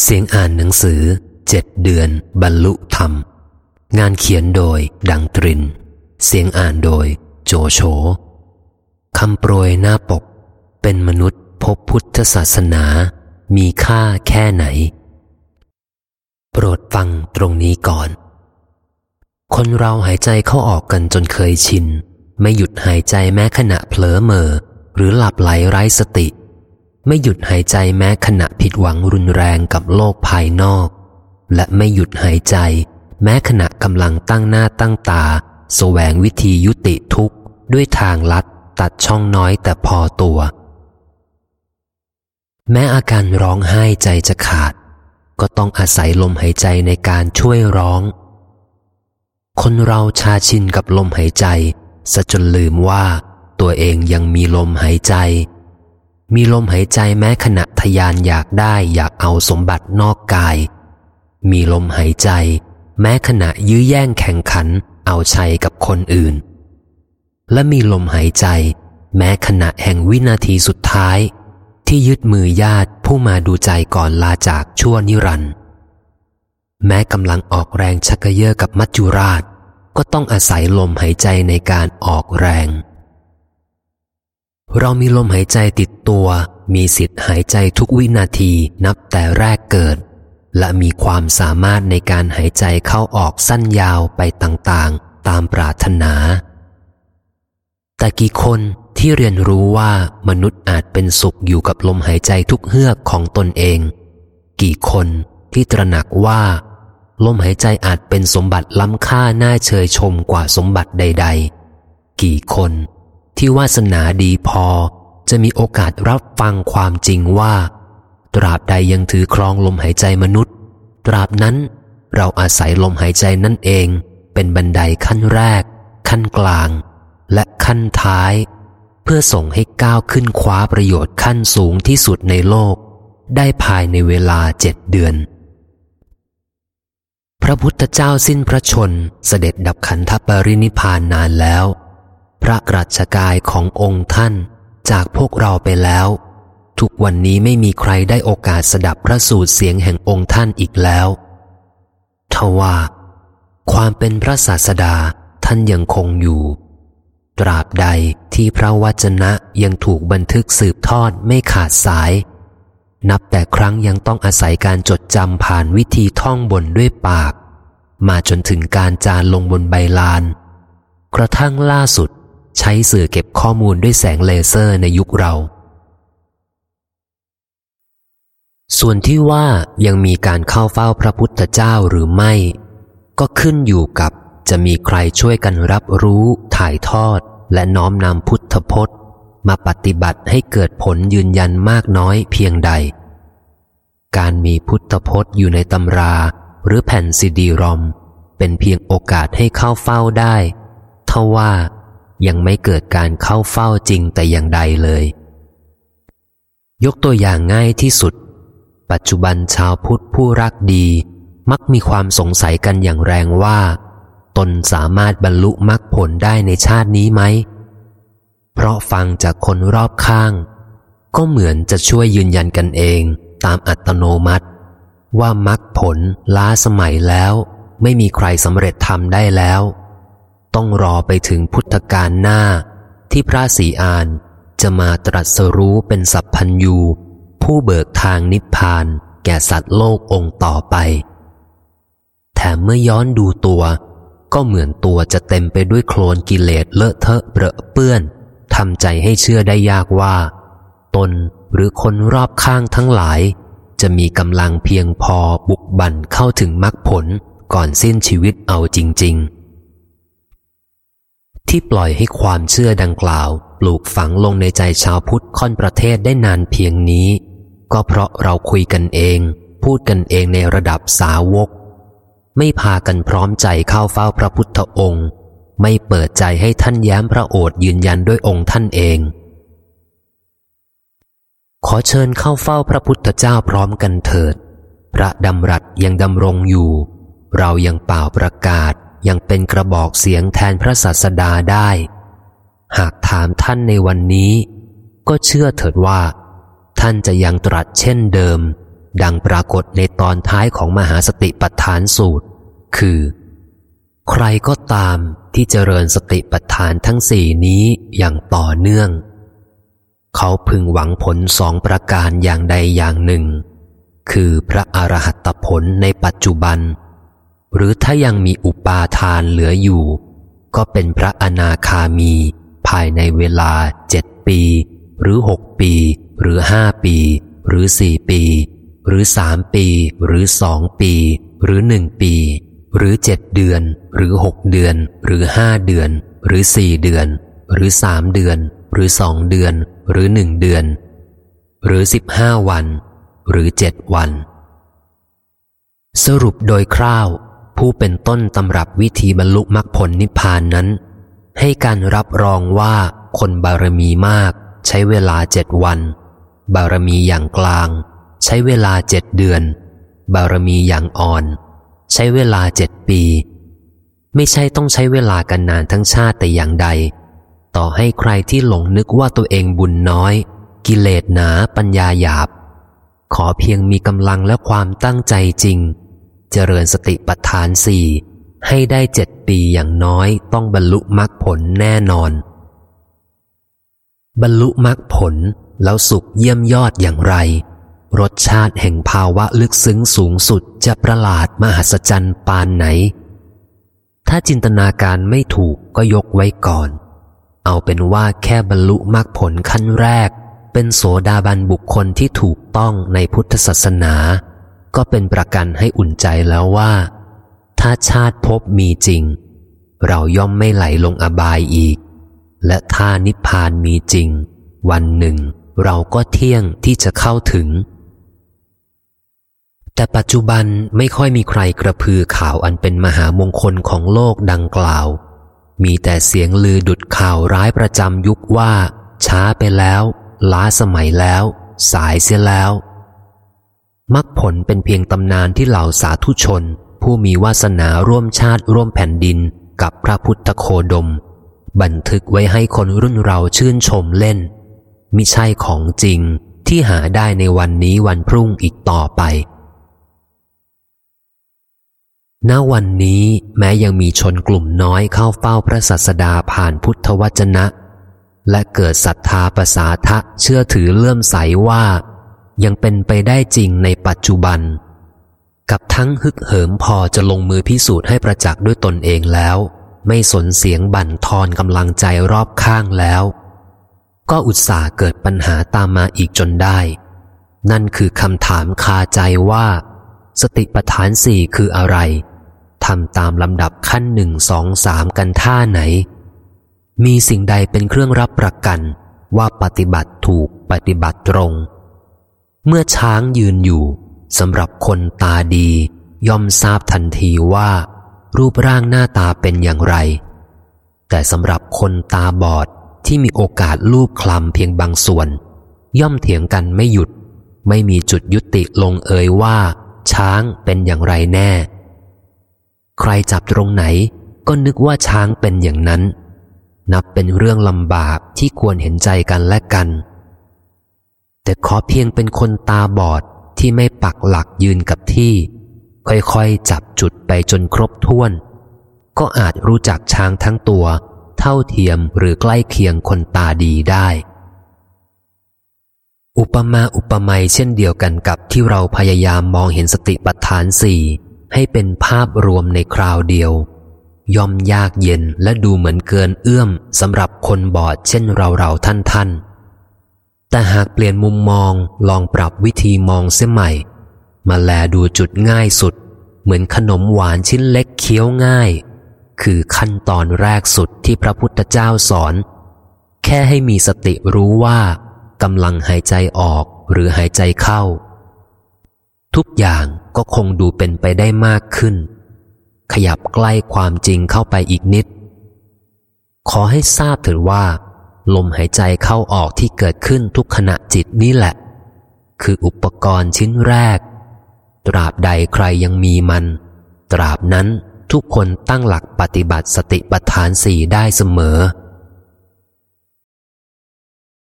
เสียงอ่านหนังสือเจ็ดเดือน บรรลุธรรม งานเขียนโดยดังตริน เสียงอ่านโดยโจโฉคำโปรยหน้าปก เป็นมนุษย์พบพุทธศาสนา มีค่าแค่ไหน โปรดฟังตรงนี้ก่อน คนเราหายใจเข้าออกกันจนเคยชิน ไม่หยุดหายใจแม้ขณะเผลอเมอหรือหลับไหลไร้สติ ไม่หยุดหายใจแม้ขณะผิดหวังรุนแรงกับโลกภายนอก และไม่หยุดหายใจ แม้ขณะกำลังตั้งหน้าตั้งตาสแสวงวิธียุติทุกข์ ด้วยทางลัดตัดช่องน้อยแต่พอตัว แม้อาการร้องไห้ใจจะขาด ก็ต้องอาศัยลมหายใจในการช่วยร้อง คนเราชาชินกับลมหายใจซะจนลืมว่าตัวเองยังมีลมหายใจ มีลมหายใจแม้ขณะทยานอยากได้อยากเอาสมบัตินอกกาย มีลมหายใจ แม้ขณะยื้อแย่งแข่งขัน เอาชัยกับคนอื่น และมีลมหายใจ แม้ขณะแห่งวินาทีสุดท้าย ที่ยึดมือญาติผู้มาดูใจก่อนลาจากชั่วนิรันดร์แม้กำลังออกแรงชักเยอะกับมัจจุราช ก็ต้องอาศัยลมหายใจในการออกแรง เรามีลมหายใจติดตัว มีสิทธิ์หายใจทุกวินาทีนับแต่แรกเกิด และมีความสามารถในการหายใจเข้าออกสั้นยาวไปต่างๆ ตามปรารถนา แต่กี่คนที่เรียนรู้ว่ามนุษย์อาจเป็นสุขอยู่กับลมหายใจทุกเฮือกของตนเอง กี่คนที่ตระหนักว่า ลมหายใจอาจเป็นสมบัติล้ำค่าน่าเชยชมกว่าสมบัติใด ๆ กี่คน ที่วาสนาดีพอจะมีโอกาสรับฟังความจริงว่า ตราบใดยังถือครองลมหายใจมนุษย์ ตราบนั้นเราอาศัยลมหายใจนั่นเอง เป็นบันไดขั้นแรก ขั้นกลาง และขั้นท้าย เพื่อส่งให้ก้าวขึ้นคว้าประโยชน์ขั้นสูงที่สุดในโลก ได้ภายในเวลาเจ็ดเดือน พระพุทธเจ้าสิ้นพระชนเสด็จดับขันธปรินิพานนานแล้ว พระกรัชกายขององค์ท่านจากพวกเราไปแล้ว ทุกวันนี้ไม่มีใครได้โอกาสสดับพระสูตรเสียงแห่งองค์ท่านอีกแล้วทว่า ความเป็นพระศาสดาท่านยังคงอยู่ ตราบใดที่พระวจนะยังถูกบันทึกสืบทอดไม่ขาดสาย นับแต่ครั้งยังต้องอาศัยการจดจำผ่านวิธีท่องบนด้วยปาก มาจนถึงการจารลงบนใบลาน กระทั่งล่าสุด ใช้สื่อเก็บข้อมูลด้วยแสงเลเซอร์ในยุคเรา ส่วนที่ว่ายังมีการเข้าเฝ้าพระพุทธเจ้าหรือไม่ ก็ขึ้นอยู่กับจะมีใครช่วยกันรับรู้ถ่ายทอด และน้อมนำพุทธพจน์ มาปฏิบัติให้เกิดผลยืนยันมากน้อยเพียงใด การมีพุทธพจน์อยู่ในตำรา หรือแผ่นซีดีรอม เป็นเพียงโอกาสให้เข้าเฝ้าได้ทว่า ยังไม่เกิดการเข้าเฝ้าจริงแต่อย่างใดเลย ยกตัวอย่างง่ายที่สุด ปัจจุบันชาวพุทธผู้รักดี มักมีความสงสัยกันอย่างแรงว่า ตนสามารถบรรลุมรรคผลได้ในชาตินี้ไหม เพราะฟังจากคนรอบข้าง ก็เหมือนจะช่วยยืนยันกันเองตามอัตโนมัติ ว่ามรรคผลล้าสมัยแล้ว ไม่มีใครสำเร็จทำได้แล้ว ต้องรอไปถึงพุทธกาลหน้า ที่พระศรีอานจะมาตรัสรู้เป็นสัพพัญยูผู้เบิกทางนิพพานแก่สัตว์โลกองค์ต่อไปแถมเมื่อย้อนดูตัว ก็เหมือนตัวจะเต็มไปด้วยโคลนกิเลสเลอะเทอะเปรอะเปื้อนทำใจให้เชื่อได้ยากว่า ตนหรือคนรอบข้างทั้งหลาย จะมีกำลังเพียงพอบุกบั่นเข้าถึงมรรคผลก่อนสิ้นชีวิตเอาจริง ๆ ที่ปล่อยให้ความเชื่อดังกล่าว ปลูกฝังลงในใจชาวพุทธค่อนประเทศได้นานเพียงนี้ ก็เพราะเราคุยกันเอง พูดกันเองในระดับสาวก ไม่พากันพร้อมใจเข้าเฝ้าพระพุทธองค์ ไม่เปิดใจให้ท่านแย้มพระโอษยืนยันด้วยองค์ท่านเอง ขอเชิญเข้าเฝ้าพระพุทธเจ้าพร้อมกันเถิด พระดำรัสยังดำรงอยู่ เรายังเป่าประกาศ ยังเป็นกระบอกเสียงแทนพระศาสดาได้ หากถามท่านในวันนี้ ก็เชื่อเถิดว่า ท่านจะยังตรัสเช่นเดิม ดังปรากฏในตอนท้ายของมหาสติปัฏฐานสูตร คือ ใครก็ตามที่เจริญสติปัฏฐานทั้งสี่นี้อย่างต่อเนื่อง เขาพึงหวังผลสองประการอย่างใดอย่างหนึ่ง คือพระอรหัตผลในปัจจุบัน หรือถ้ายังมีอุปาทานเหลืออยู่ ก็เป็นพระอนาคามี ภายในเวลาเจ็ดปี หรือหกปี หรือห้าปี หรือสี่ปี หรือสามปี หรือสองปี หรือหนึ่งปี หรือเจ็ดเดือน หรือหกเดือน หรือห้าเดือน หรือสี่เดือน หรือสามเดือน หรือสองเดือน หรือหนึ่งเดือน หรือสิบห้าวัน หรือเจ็ดวัน สรุปโดยคร่าว ผู้เป็นต้นตำรับวิธีบรรลุมรรคผลนิพพานนั้น ให้การรับรองว่าคนบารมีมาก ใช้เวลาเจ็ดวัน บารมีอย่างกลาง ใช้เวลาเจ็ดเดือน บารมีอย่างอ่อน ใช้เวลาเจ็ดปี ไม่ใช่ต้องใช้เวลากันนานทั้งชาติแต่อย่างใด ต่อให้ใครที่หลงนึกว่าตัวเองบุญน้อย กิเลสหนาปัญญาหยาบ ขอเพียงมีกำลังและความตั้งใจจริง เจริญสติปัฏฐานสี่ให้ได้เจ็ดปีอย่างน้อยต้องบรรลุมรรคผลแน่นอน บรรลุมรรคผลแล้วสุขเยี่ยมยอดอย่างไร รสชาติแห่งภาวะลึกซึ้งสูงสุดจะประหลาดมหัศจรรย์ปานไหน ถ้าจินตนาการไม่ถูกก็ยกไว้ก่อน เอาเป็นว่าแค่บรรลุมรรคผลขั้นแรก เป็นโสดาบันบุคคลที่ถูกต้องในพุทธศาสนา ก็เป็นประกันให้อุ่นใจแล้วว่า ถ้าชาติภพมีจริง เราย่อมไม่ไหลลงอบายอีก และถ้านิพพานมีจริง วันหนึ่ง เราก็เที่ยงที่จะเข้าถึง แต่ปัจจุบันไม่ค่อยมีใครกระพือข่าวอันเป็นมหามงคลของโลกดังกล่าว มีแต่เสียงลือดุดข่าวร้ายประจำยุคว่า ช้าไปแล้ว ล้าสมัยแล้ว สายเสียแล้ว มรรคผลเป็นเพียงตำนานที่เหล่าสาธุชน ผู้มีวาสนาร่วมชาติร่วมแผ่นดินกับพระพุทธโคดม บันทึกไว้ให้คนรุ่นเราชื่นชมเล่น มิใช่ของจริงที่หาได้ในวันนี้วันพรุ่งอีกต่อไป ณ วันนี้แม้ยังมีชนกลุ่มน้อยเข้าเฝ้าพระสัสดาผ่านพุทธวจนะ และเกิดศรัทธาประสาทะเชื่อถือเลื่อมใสว่า ยังเป็นไปได้จริงในปัจจุบัน กับทั้งฮึกเหิมพอจะลงมือพิสูจน์ให้ประจักษ์ด้วยตนเองแล้ว ไม่สนเสียงบั่นทอนกำลังใจรอบข้างแล้ว ก็อุตส่าห์เกิดปัญหาตามมาอีกจนได้ นั่นคือคำถามคาใจว่า สติปัฏฐานสี่คืออะไรทำตามลำดับขั้นหนึ่งสองสามกันท่าไหน มีสิ่งใดเป็นเครื่องรับประกันว่าปฏิบัติถูกปฏิบัติตรง เมื่อช้างยืนอยู่สำหรับคนตาดี ย่อมทราบทันทีว่า รูปร่างหน้าตาเป็นอย่างไร แต่สำหรับคนตาบอดที่มีโอกาสลูบคลำเพียงบางส่วน ย่อมเถียงกันไม่หยุด ไม่มีจุดยุติลงเอยว่า ช้างเป็นอย่างไรแน่ ใครจับตรงไหนก็นึกว่าช้างเป็นอย่างนั้น นับเป็นเรื่องลำบากที่ควรเห็นใจกันและกัน แต่ขอเพียงเป็นคนตาบอดที่ไม่ปักหลักยืนกับที่ ค่อยๆ จับจุดไปจนครบถ้วน ก็อาจรู้จักช้างทั้งตัว เท่าเทียมหรือใกล้เคียงคนตาดีได้ อุปมาอุปไมยเช่นเดียวกันกับที่เราพยายามมองเห็นสติปัฏฐานสี่ให้เป็นภาพรวมในคราวเดียว ย่อมยากเย็นและดูเหมือนเกินเอื้อมสำหรับคนบอดเช่นเราเราท่านท่าน แต่หากเปลี่ยนมุมมองลองปรับวิธีมองเสียใหม่ มาแลดูจุดง่ายสุด เหมือนขนมหวานชิ้นเล็กเคี้ยวง่าย คือขั้นตอนแรกสุดที่พระพุทธเจ้าสอน แค่ให้มีสติรู้ว่ากำลังหายใจออกหรือหายใจเข้า ทุกอย่างก็คงดูเป็นไปได้มากขึ้น ขยับใกล้ความจริงเข้าไปอีกนิด ขอให้ทราบเถิดว่า ลมหายใจเข้าออกที่เกิดขึ้นทุกขณะจิตนี่แหละ คืออุปกรณ์ชิ้นแรก ตราบใดใครยังมีมัน ตราบนั้นทุกคนตั้งหลักปฏิบัติสติปัฏฐานสี่ได้เสมอ